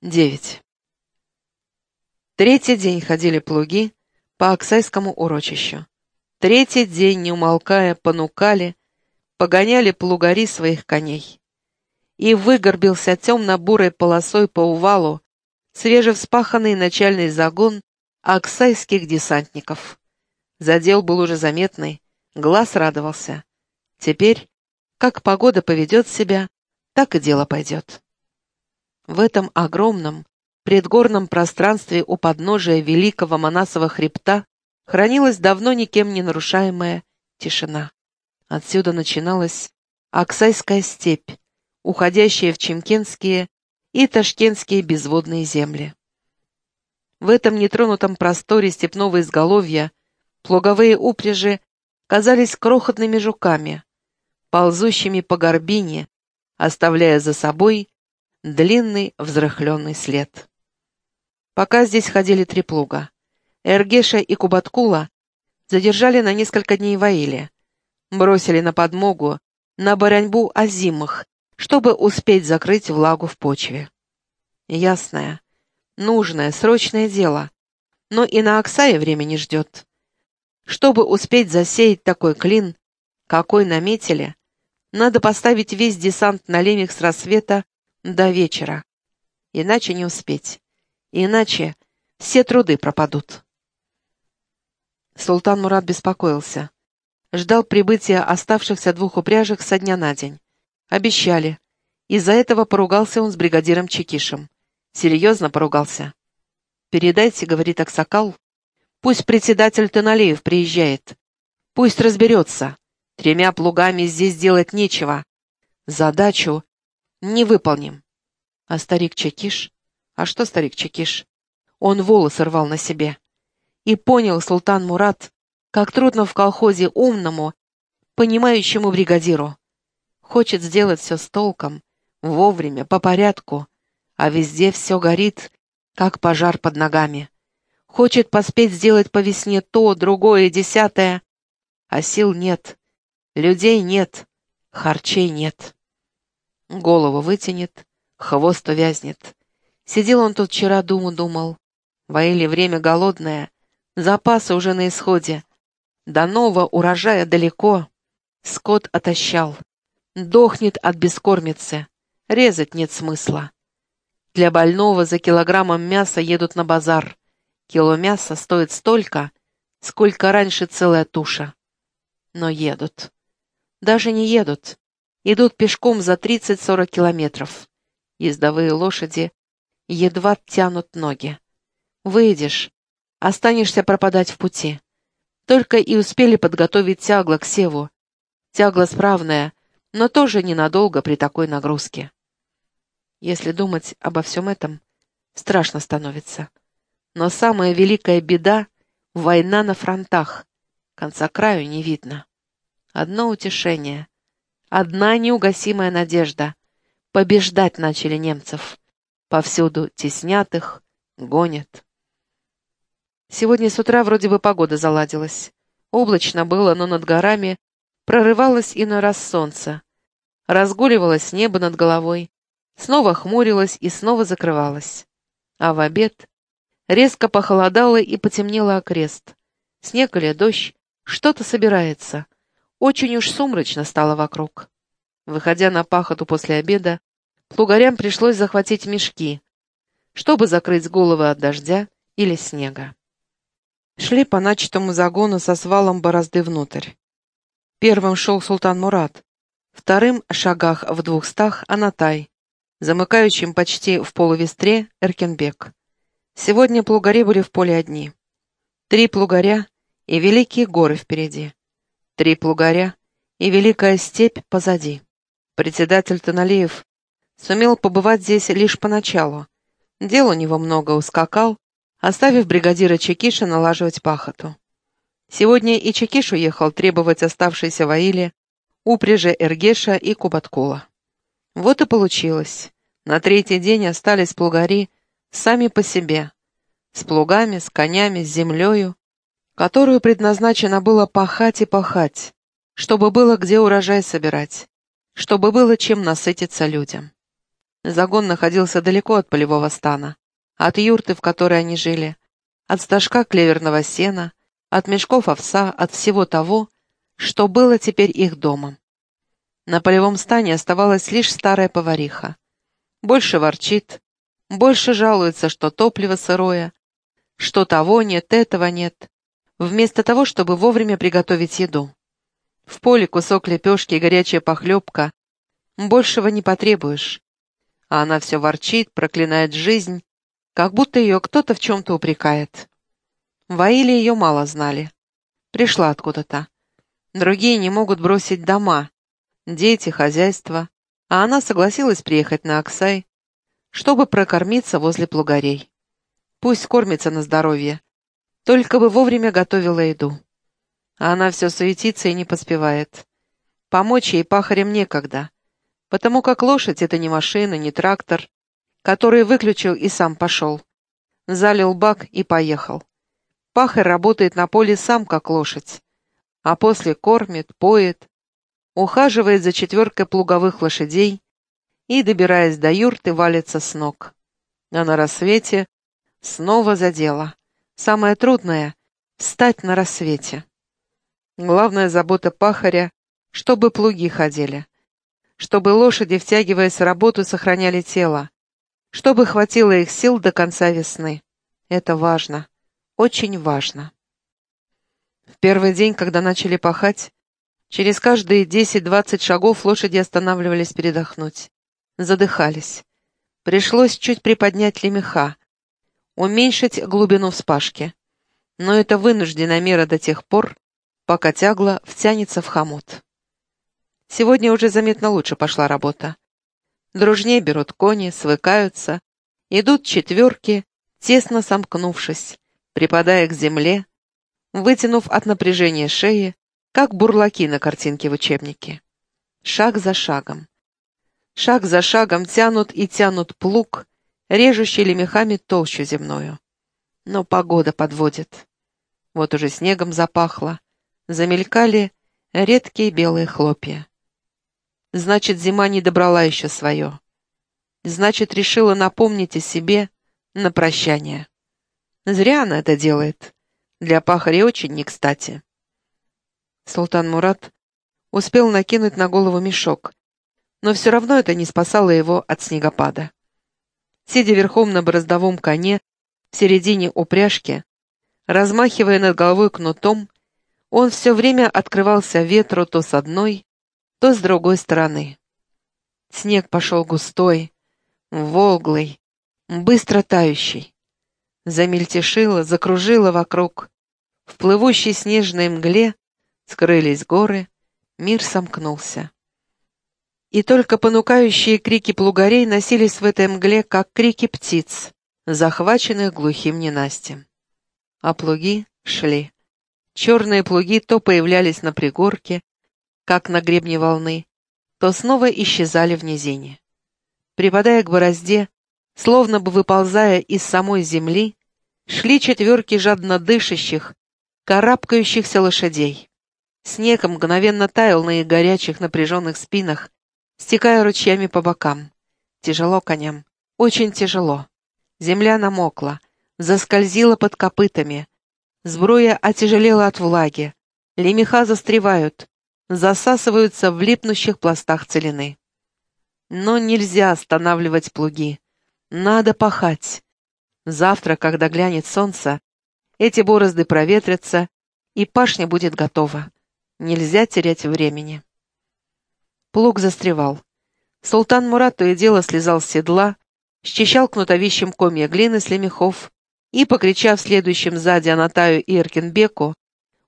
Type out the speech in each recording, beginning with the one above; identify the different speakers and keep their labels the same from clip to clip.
Speaker 1: Девять. Третий день ходили плуги по Оксайскому урочищу. Третий день, не умолкая, понукали, погоняли плугари своих коней. И выгорбился темно-бурой полосой по увалу свежевспаханный начальный загон оксайских десантников. Задел был уже заметный, глаз радовался. Теперь, как погода поведет себя, так и дело пойдет. В этом огромном, предгорном пространстве у подножия великого Манасова хребта хранилась давно никем не нарушаемая тишина. Отсюда начиналась Аксайская степь, уходящая в Чемкенские и Ташкентские безводные земли. В этом нетронутом просторе степного изголовья плуговые упряжи казались крохотными жуками, ползущими по горбине, оставляя за собой длинный взрыхленный след. Пока здесь ходили три плуга. Эргеша и Кубаткула задержали на несколько дней Ваиле, бросили на подмогу, на бараньбу озимых, чтобы успеть закрыть влагу в почве. Ясное, нужное, срочное дело, но и на Оксае время не ждет. Чтобы успеть засеять такой клин, какой наметили, надо поставить весь десант на лемех с рассвета до вечера. Иначе не успеть. Иначе все труды пропадут. Султан Мурат беспокоился. Ждал прибытия оставшихся двух упряжек со дня на день. Обещали. Из-за этого поругался он с бригадиром Чекишем. Серьезно поругался. «Передайте, — говорит Аксакал, — пусть председатель Таналеев приезжает. Пусть разберется. Тремя плугами здесь делать нечего. Задачу не выполним. А старик Чекиш? А что старик Чекиш? Он волосы рвал на себе. И понял султан Мурат, как трудно в колхозе умному, понимающему бригадиру. Хочет сделать все с толком, вовремя, по порядку, а везде все горит, как пожар под ногами. Хочет поспеть сделать по весне то, другое, десятое, а сил нет, людей нет, харчей нет. Голову вытянет, хвост увязнет. Сидел он тут вчера, думу думал. Воили время голодное, запасы уже на исходе. До нового урожая далеко. Скот отощал. Дохнет от бескормицы. Резать нет смысла. Для больного за килограммом мяса едут на базар. Кило мяса стоит столько, сколько раньше целая туша. Но едут. Даже не едут идут пешком за 30-40 километров. Ездовые лошади едва тянут ноги. Выйдешь, останешься пропадать в пути. Только и успели подготовить тягло к севу. Тягло справное, но тоже ненадолго при такой нагрузке. Если думать обо всем этом, страшно становится. Но самая великая беда — война на фронтах. Конца краю не видно. Одно утешение — Одна неугасимая надежда. Побеждать начали немцев. Повсюду теснят их, гонят. Сегодня с утра вроде бы погода заладилась. Облачно было, но над горами прорывалось иной раз солнце. Разгуливалось небо над головой, снова хмурилось и снова закрывалось. А в обед резко похолодало и потемнело окрест. Снег или дождь, что-то собирается — очень уж сумрачно стало вокруг. Выходя на пахоту после обеда, плугарям пришлось захватить мешки, чтобы закрыть головы от дождя или снега. Шли по начатому загону со свалом борозды внутрь. Первым шел султан Мурат, вторым шагах в двухстах Анатай, замыкающим почти в полувестре Эркенбек. Сегодня плугари были в поле одни. Три плугаря и великие горы впереди. Три плугаря и великая степь позади. Председатель Таналеев сумел побывать здесь лишь поначалу. Дел у него много ускакал, оставив бригадира Чекиша налаживать пахоту. Сегодня и Чекиш уехал требовать оставшейся в Аиле упряжи Эргеша и Кубаткула. Вот и получилось. На третий день остались плугари сами по себе, с плугами, с конями, с землею, которую предназначено было пахать и пахать, чтобы было где урожай собирать, чтобы было чем насытиться людям. Загон находился далеко от полевого стана, от юрты, в которой они жили, от стажка клеверного сена, от мешков овса, от всего того, что было теперь их домом. На полевом стане оставалась лишь старая повариха. Больше ворчит, больше жалуется, что топливо сырое, что того нет, этого нет, вместо того, чтобы вовремя приготовить еду. В поле кусок лепешки и горячая похлебка. Большего не потребуешь. А она все ворчит, проклинает жизнь, как будто ее кто-то в чем-то упрекает. В Аиле ее мало знали. Пришла откуда-то. Другие не могут бросить дома, дети, хозяйство, а она согласилась приехать на Оксай, чтобы прокормиться возле плугарей. Пусть кормится на здоровье, только бы вовремя готовила еду. А она все суетится и не поспевает. Помочь ей пахарем некогда, потому как лошадь — это не машина, не трактор, который выключил и сам пошел. Залил бак и поехал. Пахарь работает на поле сам, как лошадь, а после кормит, поет, ухаживает за четверкой плуговых лошадей и, добираясь до юрты, валится с ног. А на рассвете снова за дело. Самое трудное — встать на рассвете. Главная забота пахаря — чтобы плуги ходили, чтобы лошади, втягиваясь в работу, сохраняли тело, чтобы хватило их сил до конца весны. Это важно, очень важно. В первый день, когда начали пахать, Через каждые десять-двадцать шагов лошади останавливались передохнуть. Задыхались. Пришлось чуть приподнять лемеха, уменьшить глубину вспашки. Но это вынужденная мера до тех пор, пока тягло втянется в хомут. Сегодня уже заметно лучше пошла работа. Дружнее берут кони, свыкаются, идут четверки, тесно сомкнувшись, припадая к земле, вытянув от напряжения шеи, как бурлаки на картинке в учебнике. Шаг за шагом. Шаг за шагом тянут и тянут плуг, режущий лемехами толщу земную. Но погода подводит. Вот уже снегом запахло, замелькали редкие белые хлопья. Значит, зима не добрала еще свое. Значит, решила напомнить о себе на прощание. Зря она это делает. Для пахаря очень не кстати. Султан Мурат успел накинуть на голову мешок, но все равно это не спасало его от снегопада. Сидя верхом на бороздовом коне, в середине упряжки, размахивая над головой кнутом, он все время открывался ветру то с одной, то с другой стороны. Снег пошел густой, волглый, быстро тающий. Замельтешило, закружило вокруг. В плывущей снежной мгле Скрылись горы, мир сомкнулся. И только понукающие крики плугарей носились в этой мгле, как крики птиц, захваченных глухим ненастьем. А плуги шли. Черные плуги то появлялись на пригорке, как на гребне волны, то снова исчезали в низине. Припадая к борозде, словно бы выползая из самой земли, шли четверки жадно дышащих, карабкающихся лошадей. Снег мгновенно таял на их горячих напряженных спинах, стекая ручьями по бокам. Тяжело коням, очень тяжело. Земля намокла, заскользила под копытами. Сбруя отяжелела от влаги. Лемеха застревают, засасываются в липнущих пластах целины. Но нельзя останавливать плуги. Надо пахать. Завтра, когда глянет солнце, эти борозды проветрятся, и пашня будет готова. Нельзя терять времени. Плуг застревал. Султан Мурат то и дело слезал с седла, счищал кнутовищем комья глины с лемехов и, покричав следующим сзади Анатаю и Эркинбеку,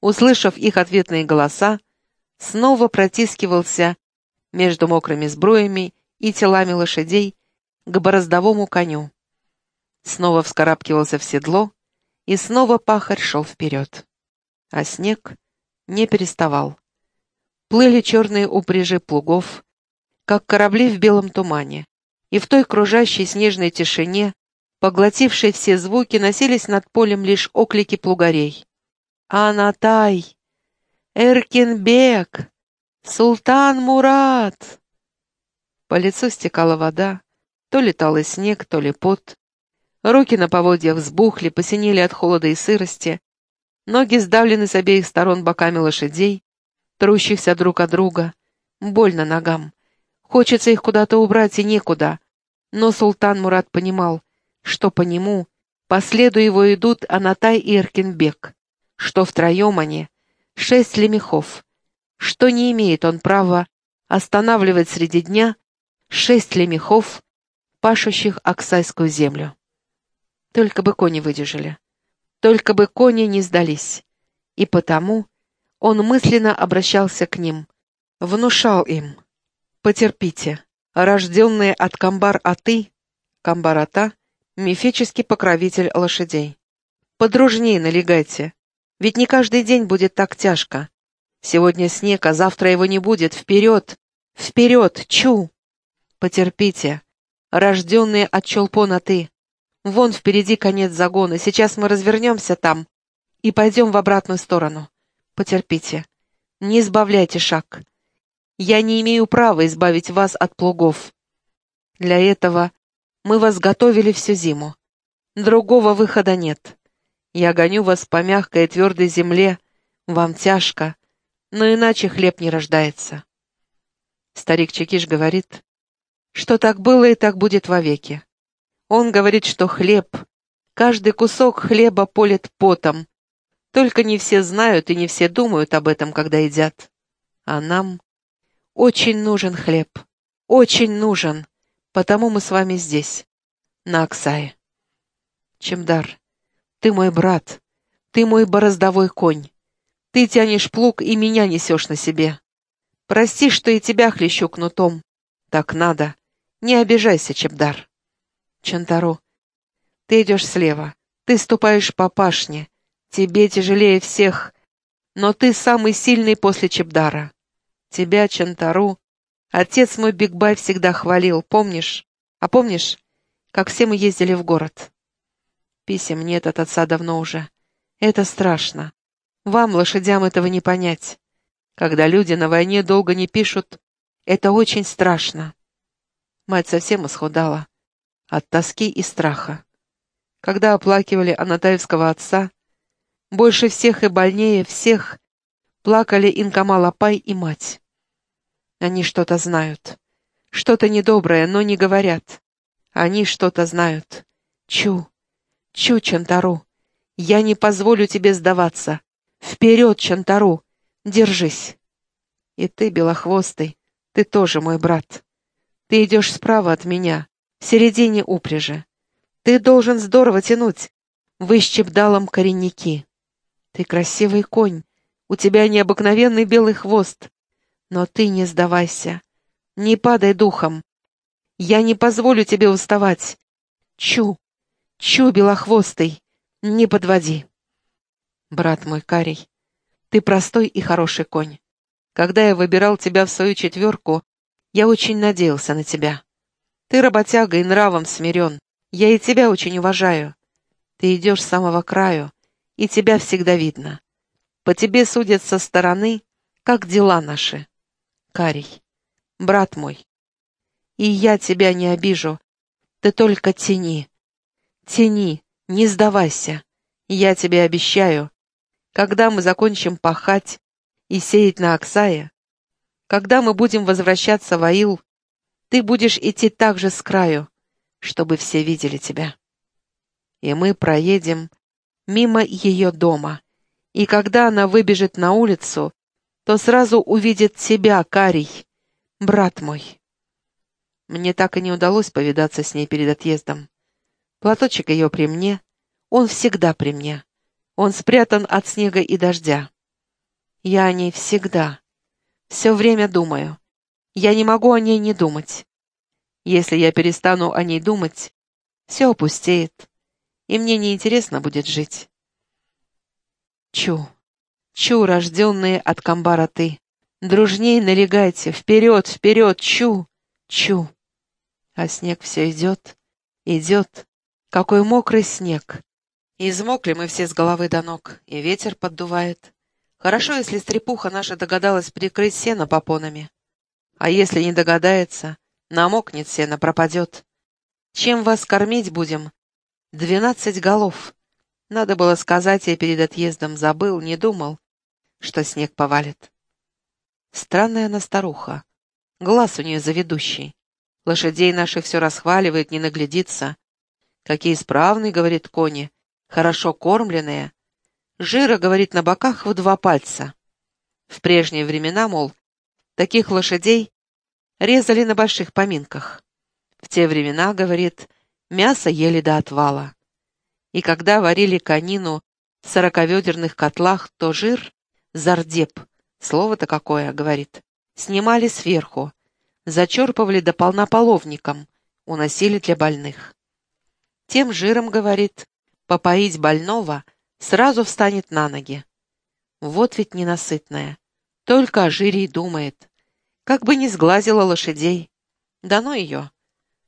Speaker 1: услышав их ответные голоса, снова протискивался между мокрыми сбруями и телами лошадей к бороздовому коню. Снова вскарабкивался в седло, и снова пахарь шел вперед. А снег не переставал. Плыли черные упряжи плугов, как корабли в белом тумане, и в той кружащей снежной тишине, поглотившей все звуки, носились над полем лишь оклики плугарей. «Анатай! Эркинбек! Султан Мурат!» По лицу стекала вода, То ли талый снег, то ли пот. Руки на поводьях взбухли, посинели от холода и сырости. Ноги сдавлены с обеих сторон боками лошадей, трущихся друг от друга. Больно ногам. Хочется их куда-то убрать и некуда. Но султан Мурат понимал, что по нему, по следу его идут Анатай и Эркинбек, что втроем они — шесть лемехов, что не имеет он права останавливать среди дня шесть лемехов, пашущих Оксайскую землю. Только бы кони выдержали, только бы кони не сдались. И потому он мысленно обращался к ним, внушал им, потерпите, рожденные от Камбар-Аты, Камбар-Ата — мифический покровитель лошадей. Подружней налегайте, ведь не каждый день будет так тяжко. Сегодня снег, а завтра его не будет. Вперед! Вперед! Чу! Потерпите. Рожденные от Чолпона ты. Вон впереди конец загона. Сейчас мы развернемся там и пойдем в обратную сторону. Потерпите. Не избавляйте шаг. Я не имею права избавить вас от плугов. Для этого мы вас готовили всю зиму. Другого выхода нет. Я гоню вас по мягкой и твердой земле. Вам тяжко, но иначе хлеб не рождается. Старик Чекиш говорит, что так было и так будет вовеки. Он говорит, что хлеб, каждый кусок хлеба полет потом. Только не все знают и не все думают об этом, когда едят. А нам очень нужен хлеб, очень нужен. Потому мы с вами здесь, на Оксае. Чемдар, ты мой брат, ты мой бороздовой конь. Ты тянешь плуг и меня несешь на себе. Прости, что и тебя хлещу кнутом. Так надо. Не обижайся, Чебдар. Чантару, ты идешь слева, ты ступаешь по пашне. Тебе тяжелее всех, но ты самый сильный после Чебдара. Тебя, Чантару, Отец мой Бигбай всегда хвалил, помнишь? А помнишь, как все мы ездили в город? Писем нет от отца давно уже. Это страшно. Вам, лошадям, этого не понять. Когда люди на войне долго не пишут, это очень страшно. Мать совсем исхудала. От тоски и страха. Когда оплакивали Анатаевского отца, больше всех и больнее всех плакали Инкамалапай и мать. Они что-то знают. Что-то недоброе, но не говорят. Они что-то знают. Чу, Чу, Чантару, я не позволю тебе сдаваться. Вперед, Чантару, держись. И ты, Белохвостый, ты тоже мой брат. Ты идешь справа от меня, в середине упряжи. Ты должен здорово тянуть. Вы с Чебдалом коренники. Ты красивый конь, у тебя необыкновенный белый хвост. Но ты не сдавайся. Не падай духом. Я не позволю тебе уставать. Чу, чу, белохвостый, не подводи. Брат мой, Карий, ты простой и хороший конь. Когда я выбирал тебя в свою четверку, я очень надеялся на тебя. Ты работяга и нравом смирен. Я и тебя очень уважаю. Ты идешь с самого краю, и тебя всегда видно. По тебе судят со стороны, как дела наши. Карий, брат мой, и я тебя не обижу, ты только тяни, тяни, не сдавайся, я тебе обещаю, когда мы закончим пахать и сеять на Оксае, когда мы будем возвращаться в Аил, ты будешь идти так же с краю, чтобы все видели тебя. И мы проедем мимо ее дома, и когда она выбежит на улицу, то сразу увидит тебя, Карий, брат мой. Мне так и не удалось повидаться с ней перед отъездом. Платочек ее при мне, он всегда при мне. Он спрятан от снега и дождя. Я о ней всегда, все время думаю. Я не могу о ней не думать. Если я перестану о ней думать, все опустеет, и мне неинтересно будет жить. Чу. Чу, рожденные от камбара ты, дружней налегайте, вперед, вперед, чу, чу. А снег все идет, идет, какой мокрый снег. Измокли мы все с головы до ног, и ветер поддувает. Хорошо, если стрепуха наша догадалась прикрыть сено попонами. А если не догадается, намокнет сено, пропадет. Чем вас кормить будем? Двенадцать голов. Надо было сказать, я перед отъездом забыл, не думал, что снег повалит. Странная она старуха. Глаз у нее заведущий. Лошадей наших все расхваливает, не наглядится. Какие исправные, говорит кони, хорошо кормленные. Жира, говорит, на боках в два пальца. В прежние времена, мол, таких лошадей резали на больших поминках. В те времена, говорит, мясо ели до отвала. И когда варили конину в сороковедерных котлах, то жир, зардеп, слово-то какое, говорит, снимали сверху, зачерпывали до полнополовником, уносили для больных. Тем жиром, говорит, попоить больного сразу встанет на ноги. Вот ведь ненасытная, только о жире и думает. Как бы не сглазила лошадей. Да ну ее.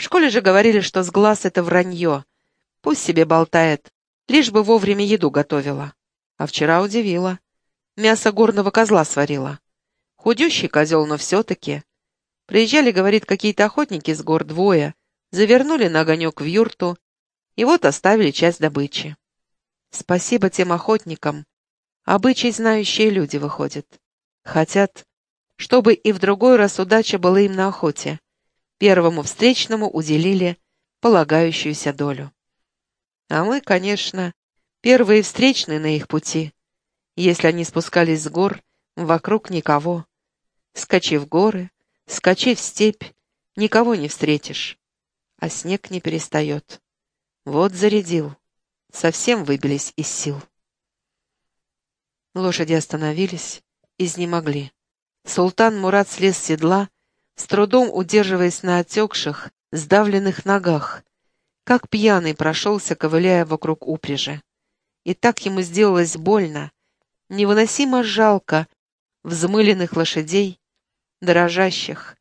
Speaker 1: В школе же говорили, что с глаз это вранье. Пусть себе болтает, лишь бы вовремя еду готовила. А вчера удивила. Мясо горного козла сварила. Худющий козел, но все-таки. Приезжали, говорит, какие-то охотники с гор двое, завернули на огонек в юрту, и вот оставили часть добычи. Спасибо тем охотникам. Обычай знающие люди выходят. Хотят, чтобы и в другой раз удача была им на охоте. Первому встречному уделили полагающуюся долю. А мы, конечно, первые встречные на их пути. Если они спускались с гор, вокруг никого. Скачи в горы, скачи в степь, никого не встретишь. А снег не перестает. Вот зарядил. Совсем выбились из сил. Лошади остановились, изнемогли. Султан Мурат слез с седла, с трудом удерживаясь на отекших, сдавленных ногах, как пьяный прошелся, ковыляя вокруг упряжи. И так ему сделалось больно, невыносимо жалко взмыленных лошадей, дрожащих,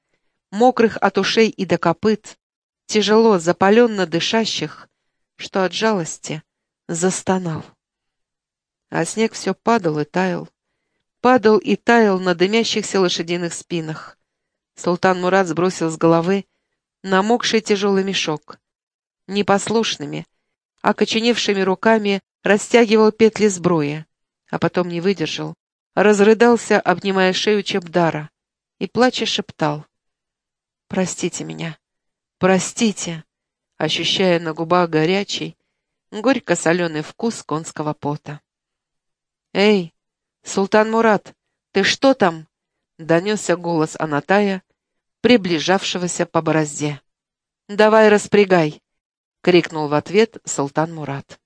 Speaker 1: мокрых от ушей и до копыт, тяжело, запаленно дышащих, что от жалости застонал. А снег все падал и таял падал и таял на дымящихся лошадиных спинах. Султан Мурат сбросил с головы намокший тяжелый мешок. Непослушными, окоченевшими руками растягивал петли сброя, а потом не выдержал, разрыдался, обнимая шею Чебдара, и, плача, шептал. «Простите меня, простите!» ощущая на губах горячий, горько-соленый вкус конского пота. «Эй, «Султан Мурат, ты что там?» — донесся голос Анатая, приближавшегося по борозде. «Давай распрягай!» — крикнул в ответ Султан Мурат.